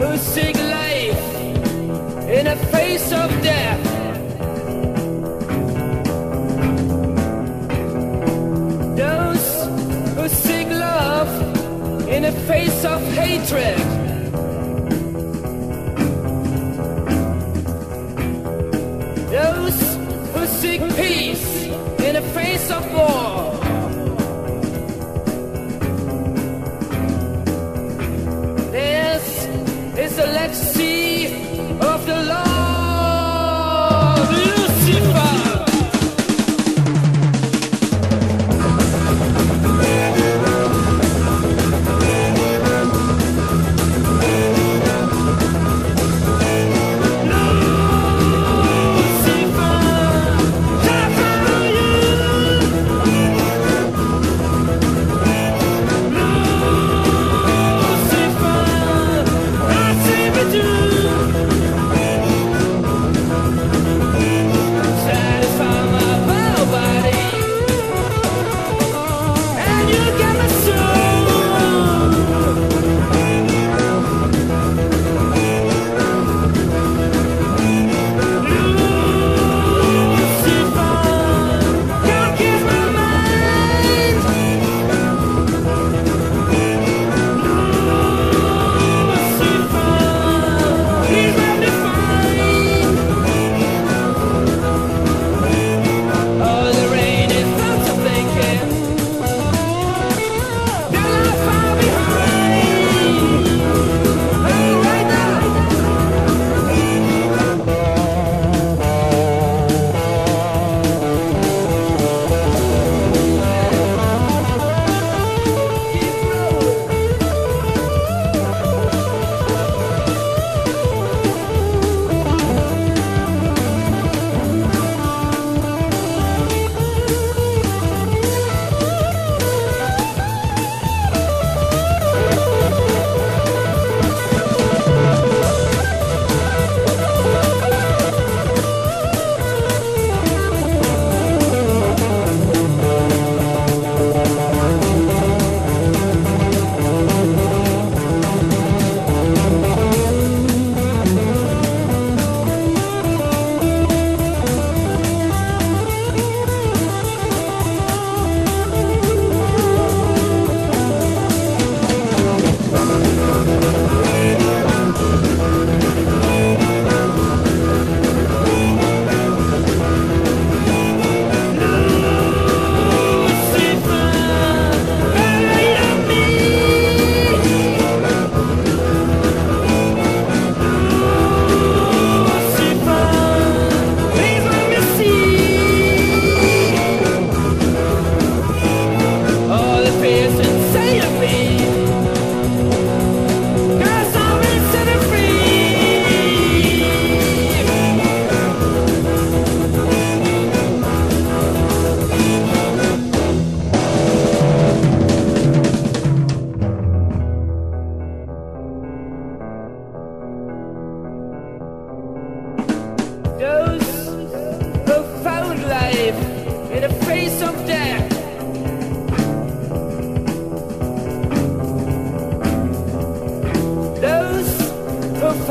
who seek life in the face of death. Those who seek love in the face of hatred. Those who seek peace in the face of war.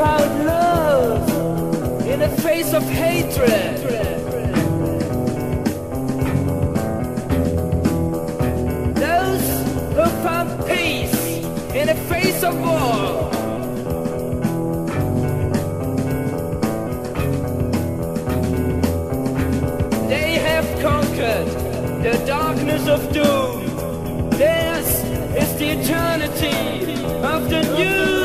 Found love in the face of hatred. Those who found peace in the face of war. They have conquered the darkness of doom. Theirs is the eternity of the new